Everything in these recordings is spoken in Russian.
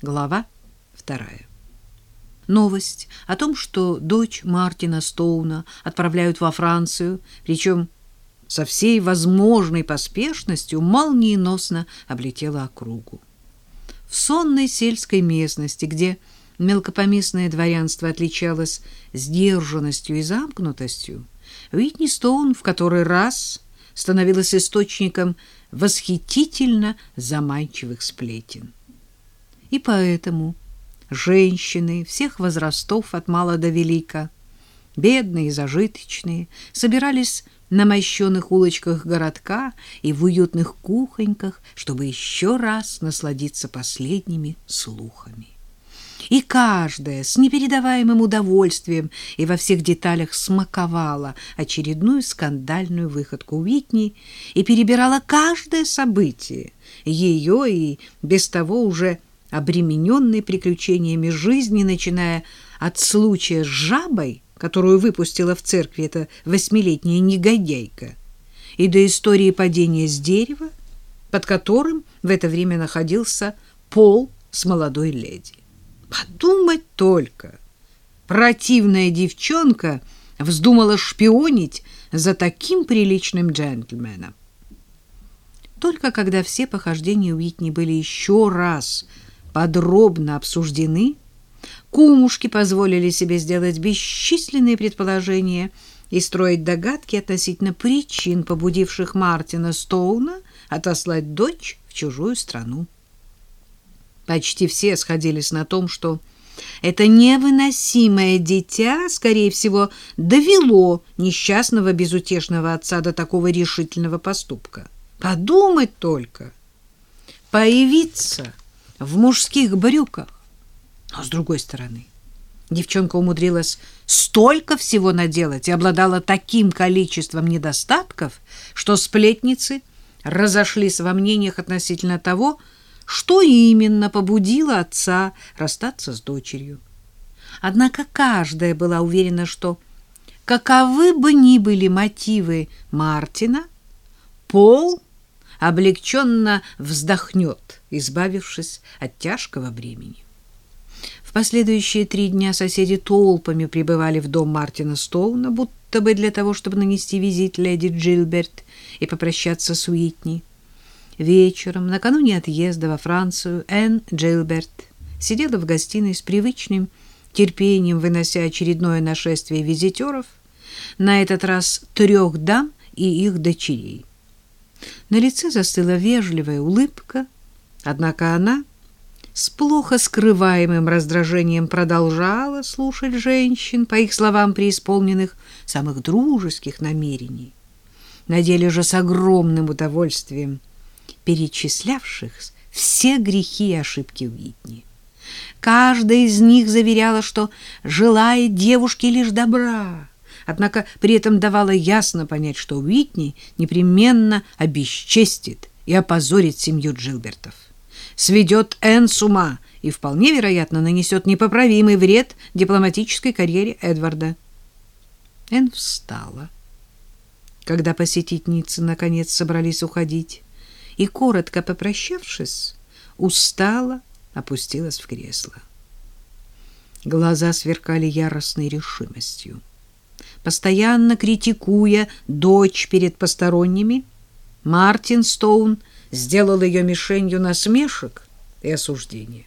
Глава вторая. Новость о том, что дочь Мартина Стоуна отправляют во Францию, причем со всей возможной поспешностью, молниеносно облетела округу. В сонной сельской местности, где мелкопоместное дворянство отличалось сдержанностью и замкнутостью, Уитни Стоун в который раз становилась источником восхитительно заманчивых сплетен. И поэтому женщины всех возрастов от мала до велика, бедные и зажиточные, собирались на мощенных улочках городка и в уютных кухоньках, чтобы еще раз насладиться последними слухами. И каждая с непередаваемым удовольствием и во всех деталях смаковала очередную скандальную выходку Уитни и перебирала каждое событие, ее и без того уже обремененной приключениями жизни, начиная от случая с жабой, которую выпустила в церкви эта восьмилетняя негодяйка, и до истории падения с дерева, под которым в это время находился Пол с молодой леди. Подумать только! Противная девчонка вздумала шпионить за таким приличным джентльменом. Только когда все похождения Уитни были еще раз подробно обсуждены, кумушки позволили себе сделать бесчисленные предположения и строить догадки относительно причин, побудивших Мартина Стоуна отослать дочь в чужую страну. Почти все сходились на том, что это невыносимое дитя, скорее всего, довело несчастного безутешного отца до такого решительного поступка. Подумать только! Появиться в мужских брюках. Но с другой стороны, девчонка умудрилась столько всего наделать и обладала таким количеством недостатков, что сплетницы разошлись во мнениях относительно того, что именно побудило отца расстаться с дочерью. Однако каждая была уверена, что каковы бы ни были мотивы Мартина, Пол облегченно вздохнет, избавившись от тяжкого бремени. В последующие три дня соседи толпами прибывали в дом Мартина Стоуна, будто бы для того, чтобы нанести визит леди Джилберт и попрощаться с Уитни. Вечером, накануне отъезда во Францию, Энн Джилберт сидела в гостиной с привычным терпением, вынося очередное нашествие визитеров, на этот раз трех дам и их дочерей. На лице застыла вежливая улыбка, однако она с плохо скрываемым раздражением продолжала слушать женщин, по их словам, преисполненных самых дружеских намерений. На деле же с огромным удовольствием перечислявших все грехи и ошибки Уитни. Каждая из них заверяла, что желает девушке лишь добра, однако при этом давала ясно понять, что Уитни непременно обесчестит и опозорит семью Джилбертов. Сведет Энн с ума и вполне вероятно нанесет непоправимый вред дипломатической карьере Эдварда. Энн встала, когда посетительницы наконец собрались уходить, и, коротко попрощавшись, устало опустилась в кресло. Глаза сверкали яростной решимостью постоянно критикуя дочь перед посторонними, Мартин Стоун сделал ее мишенью насмешек и осуждения.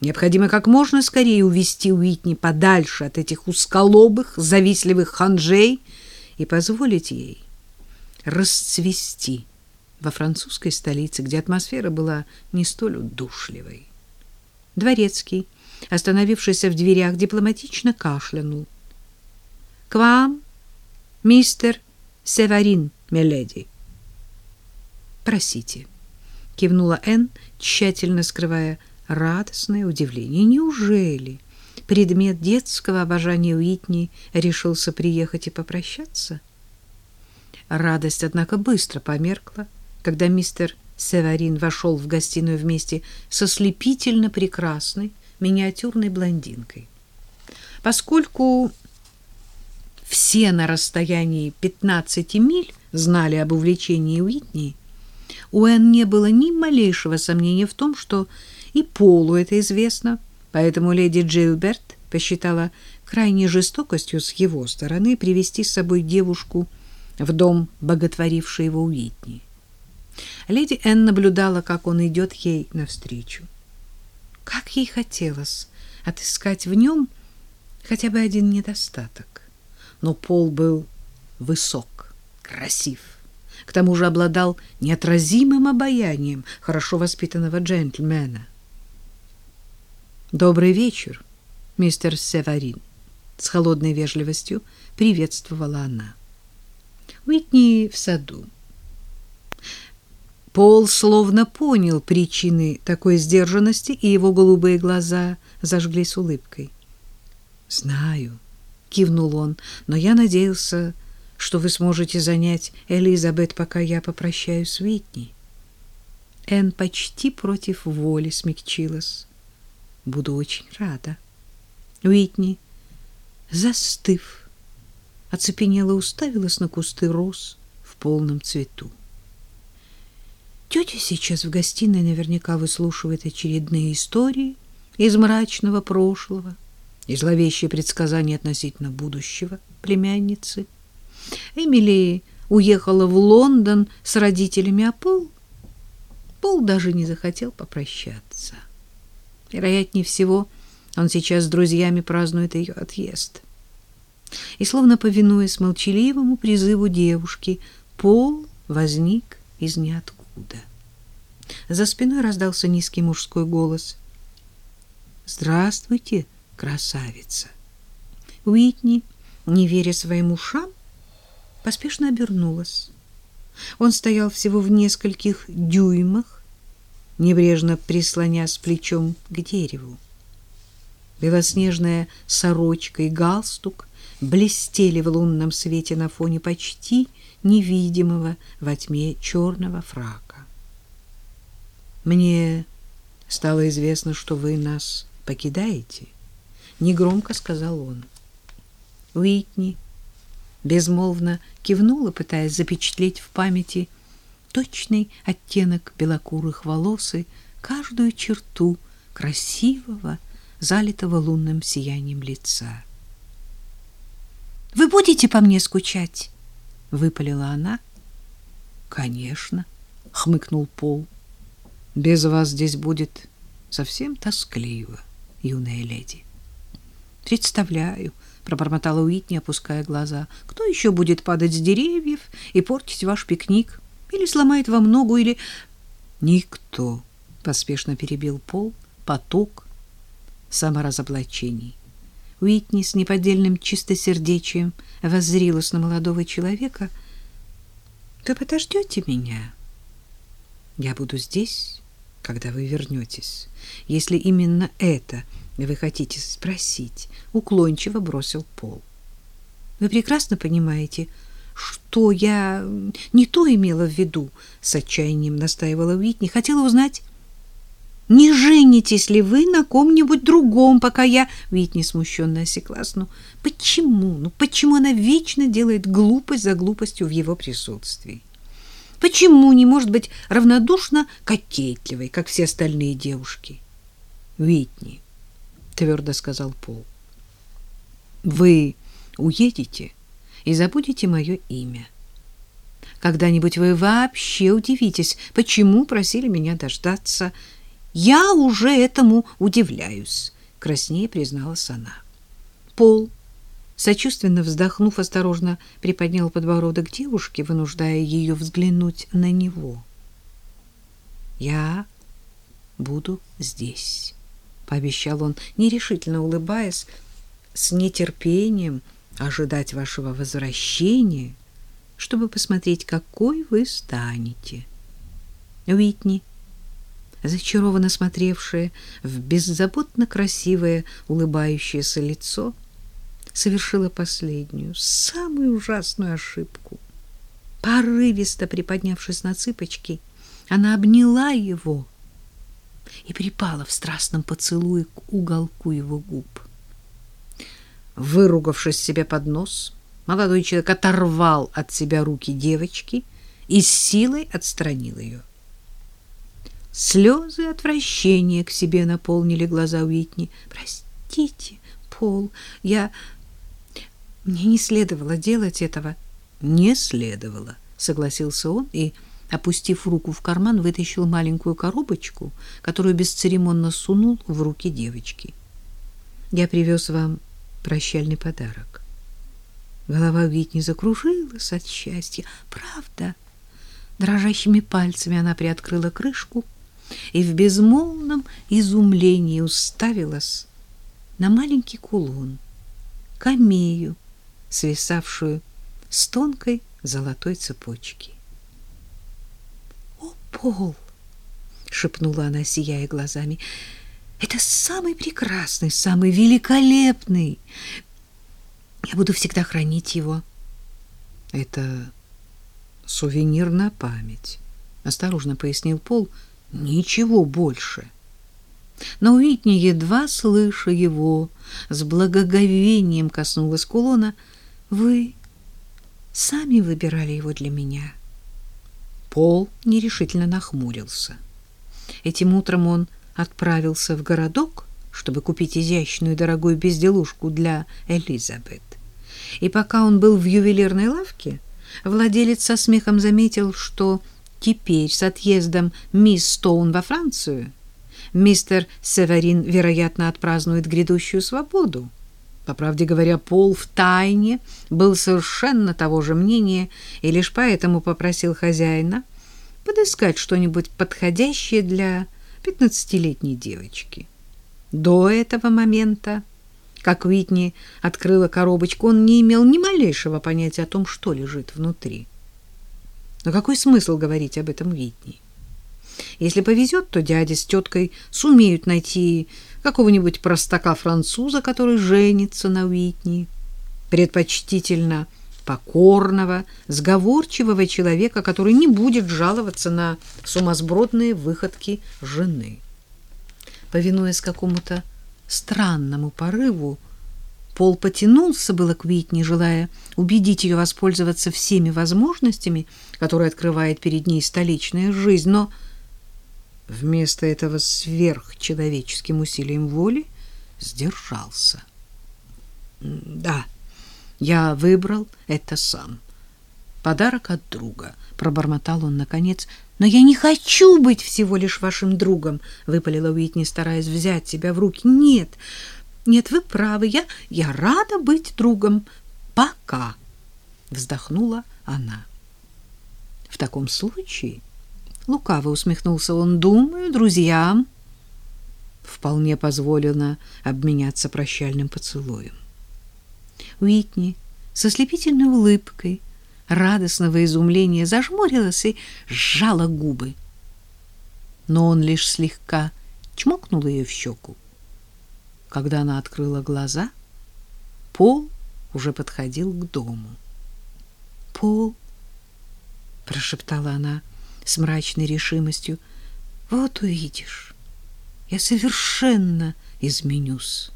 Необходимо как можно скорее увести Уитни подальше от этих узколобых, завистливых ханжей и позволить ей расцвести во французской столице, где атмосфера была не столь удушливой. Дворецкий, остановившийся в дверях, дипломатично кашлянул. К вам, мистер Севарин, миледи. Просите, кивнула Энн, тщательно скрывая радостное удивление. Неужели предмет детского обожания Уитни решился приехать и попрощаться? Радость, однако, быстро померкла, когда мистер Севарин вошел в гостиную вместе со слепительно прекрасной миниатюрной блондинкой. Поскольку все на расстоянии 15 миль знали об увлечении Уитни, у Энн не было ни малейшего сомнения в том, что И Полу это известно, поэтому леди Джилберт посчитала крайней жестокостью с его стороны привести с собой девушку в дом, боготворивший его Уитни. Леди Энн наблюдала, как он идет ей навстречу. Как ей хотелось отыскать в нем хотя бы один недостаток. Но Пол был высок, красив, к тому же обладал неотразимым обаянием хорошо воспитанного джентльмена. «Добрый вечер, мистер Севарин», — с холодной вежливостью приветствовала она. «Уитни в саду». Пол словно понял причины такой сдержанности, и его голубые глаза зажглись улыбкой. «Знаю», — кивнул он, — «но я надеялся, что вы сможете занять Элизабет, пока я попрощаюсь с Уитни». Энн почти против воли смягчилась. «Буду очень рада». Уитни, застыв, оцепенела уставилась на кусты роз в полном цвету. Тетя сейчас в гостиной наверняка выслушивает очередные истории из мрачного прошлого и зловещие предсказания относительно будущего племянницы. Эмили уехала в Лондон с родителями, а Пол... Пол даже не захотел попрощаться. Вероятнее всего, он сейчас с друзьями празднует ее отъезд. И, словно повинуясь молчаливому призыву девушки, Пол возник из ниоткуда. За спиной раздался низкий мужской голос. «Здравствуйте, красавица!» Уитни, не веря своим ушам, поспешно обернулась. Он стоял всего в нескольких дюймах, небрежно прислонясь плечом к дереву. Белоснежная сорочка и галстук блестели в лунном свете на фоне почти невидимого во тьме черного фрака. «Мне стало известно, что вы нас покидаете», — негромко сказал он. Уитни безмолвно кивнула, пытаясь запечатлеть в памяти точный оттенок белокурых волос и каждую черту красивого, залитого лунным сиянием лица. «Вы будете по мне скучать?» — выпалила она. «Конечно», — хмыкнул Пол. «Без вас здесь будет совсем тоскливо, юная леди». «Представляю», — пробормотала Уитни, опуская глаза. «Кто еще будет падать с деревьев и портить ваш пикник? Или сломает вам ногу, или...» «Никто», — поспешно перебил Пол, поток саморазоблачений. Уитни с неподдельным чистосердечием воззрилась на молодого человека. «Вы подождете меня? Я буду здесь, когда вы вернетесь. Если именно это вы хотите спросить», — уклончиво бросил Пол. «Вы прекрасно понимаете, что я не то имела в виду», — с отчаянием настаивала Уитни. «Хотела узнать...» Не женитесь ли вы на ком-нибудь другом, пока я... Витни смущенно осеклась. Ну, почему? Ну, почему она вечно делает глупость за глупостью в его присутствии? Почему не может быть равнодушно кокетливой, как все остальные девушки? Витни, твердо сказал Пол, вы уедете и забудете мое имя. Когда-нибудь вы вообще удивитесь, почему просили меня дождаться я уже этому удивляюсь, краснее призналась она. Пол, сочувственно вздохнув, осторожно приподнял подбородок девушки, вынуждая ее взглянуть на него. Я буду здесь, пообещал он, нерешительно улыбаясь, с нетерпением ожидать вашего возвращения, чтобы посмотреть, какой вы станете. Уитни зачарованно смотревшая в беззаботно красивое улыбающееся лицо, совершила последнюю, самую ужасную ошибку. Порывисто приподнявшись на цыпочки, она обняла его и припала в страстном поцелуе к уголку его губ. Выругавшись себе под нос, молодой человек оторвал от себя руки девочки и с силой отстранил ее. Слезы отвращения к себе наполнили глаза Уитни. «Простите, Пол, я... Мне не следовало делать этого». «Не следовало», — согласился он и, опустив руку в карман, вытащил маленькую коробочку, которую бесцеремонно сунул в руки девочки. «Я привез вам прощальный подарок». Голова Уитни закружилась от счастья. «Правда?» Дрожащими пальцами она приоткрыла крышку и в безмолвном изумлении уставилась на маленький кулон, камею, свисавшую с тонкой золотой цепочки. «О, Пол!» — шепнула она, сияя глазами. «Это самый прекрасный, самый великолепный. Я буду всегда хранить его». «Это сувенир на память», — осторожно пояснил Пол, — Ничего больше. Но Уитни, едва слыша его, с благоговением коснулась кулона. «Вы сами выбирали его для меня». Пол нерешительно нахмурился. Этим утром он отправился в городок, чтобы купить изящную дорогую безделушку для Элизабет. И пока он был в ювелирной лавке, владелец со смехом заметил, что теперь с отъездом мисс Стоун во Францию мистер Северин, вероятно, отпразднует грядущую свободу. По правде говоря, Пол в тайне был совершенно того же мнения и лишь поэтому попросил хозяина подыскать что-нибудь подходящее для пятнадцатилетней девочки. До этого момента, как Уитни открыла коробочку, он не имел ни малейшего понятия о том, что лежит внутри. Но какой смысл говорить об этом Витни? Если повезет, то дядя с теткой сумеют найти какого-нибудь простака-француза, который женится на Уитни, предпочтительно покорного, сговорчивого человека, который не будет жаловаться на сумасбродные выходки жены. Повинуясь какому-то странному порыву, Пол потянулся было к Витни, желая убедить ее воспользоваться всеми возможностями, которые открывает перед ней столичная жизнь, но вместо этого сверхчеловеческим усилием воли сдержался. «Да, я выбрал это сам. Подарок от друга», — пробормотал он наконец. «Но я не хочу быть всего лишь вашим другом», — выпалила Уитни, стараясь взять себя в руки. «Нет, нет, вы правы, я, я рада быть другом. Пока, вздохнула она. В таком случае, лукаво усмехнулся он, думаю, друзьям вполне позволено обменяться прощальным поцелуем. Уитни со слепительной улыбкой радостного изумления зажмурилась и сжала губы. Но он лишь слегка чмокнул ее в щеку. Когда она открыла глаза, Пол уже подходил к дому. «Пол», — прошептала она с мрачной решимостью, — «вот увидишь, я совершенно изменюсь,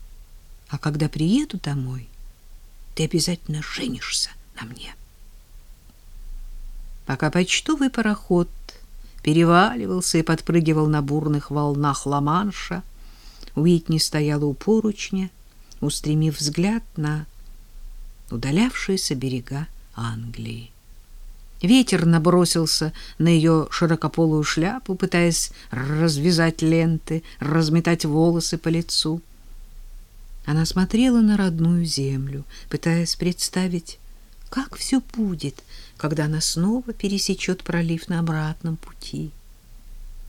а когда приеду домой, ты обязательно женишься на мне». Пока почтовый пароход переваливался и подпрыгивал на бурных волнах Ла-Манша, Уитни стояла у поручня, устремив взгляд на удалявшиеся берега Англии. Ветер набросился на ее широкополую шляпу, пытаясь развязать ленты, разметать волосы по лицу. Она смотрела на родную землю, пытаясь представить, как все будет, когда она снова пересечет пролив на обратном пути.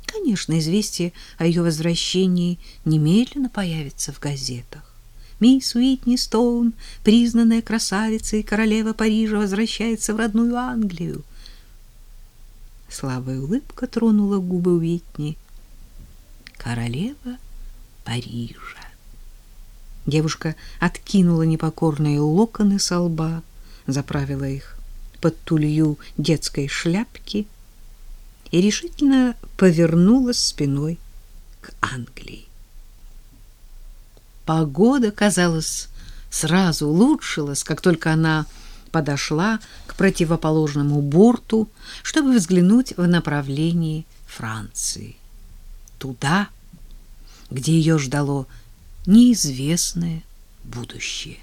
Конечно, известие о ее возвращении немедленно появится в газетах. Мисс Уитни Стоун, признанная красавица и королева Парижа, возвращается в родную Англию. Слабая улыбка тронула губы Уитни. Королева Парижа. Девушка откинула непокорные локоны со лба, заправила их под тулью детской шляпки — и решительно повернулась спиной к Англии. Погода, казалось, сразу улучшилась, как только она подошла к противоположному борту, чтобы взглянуть в направлении Франции. туда, где ее ждало неизвестное будущее.